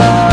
love.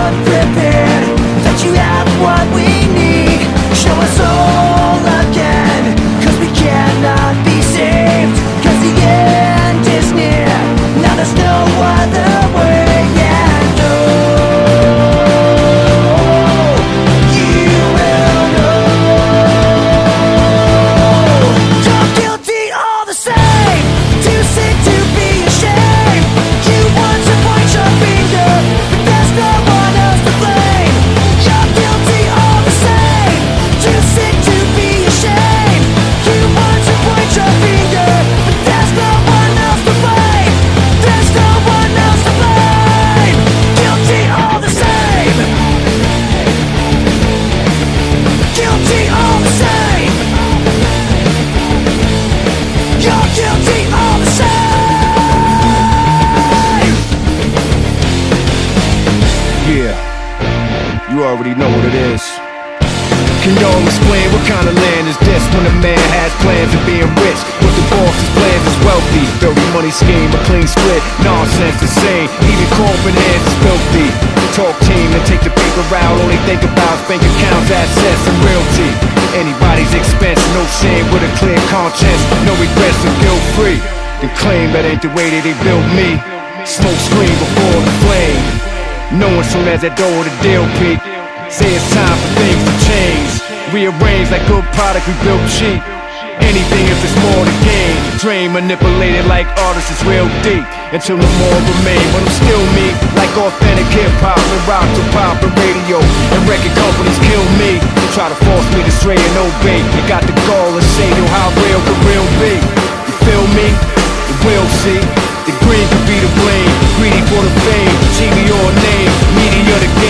Kind of land is this when a man has plans of being rich? But the boss's plans is wealthy. Dirty money scheme, a clean split, nonsense insane. Even corporate hands is filthy. Talk team and take the paper out. Only think about bank accounts, assets, and realty. Anybody's expense, no shame with a clear conscience. No regrets and guilt free. Then claim that ain't the way that they built me. Smoke screen before the flame. No Knowing soon as that door the deal peak. Say it's time for things to change. Rearranged like good product we built cheap. Anything if it's more to gain Dream manipulated like artists is real deep. Until no more remain But I'm still me. Like authentic hip-hop and rock to pop and radio. And record companies kill me. They try to force me to stray and obey. You got the call to say yo how real the real be? You feel me? You will see. The green could be the blame. Greedy for the fame. TV or name. Media to game